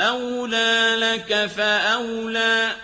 أَوْلَىٰ لَكَ فَأَوْلَىٰ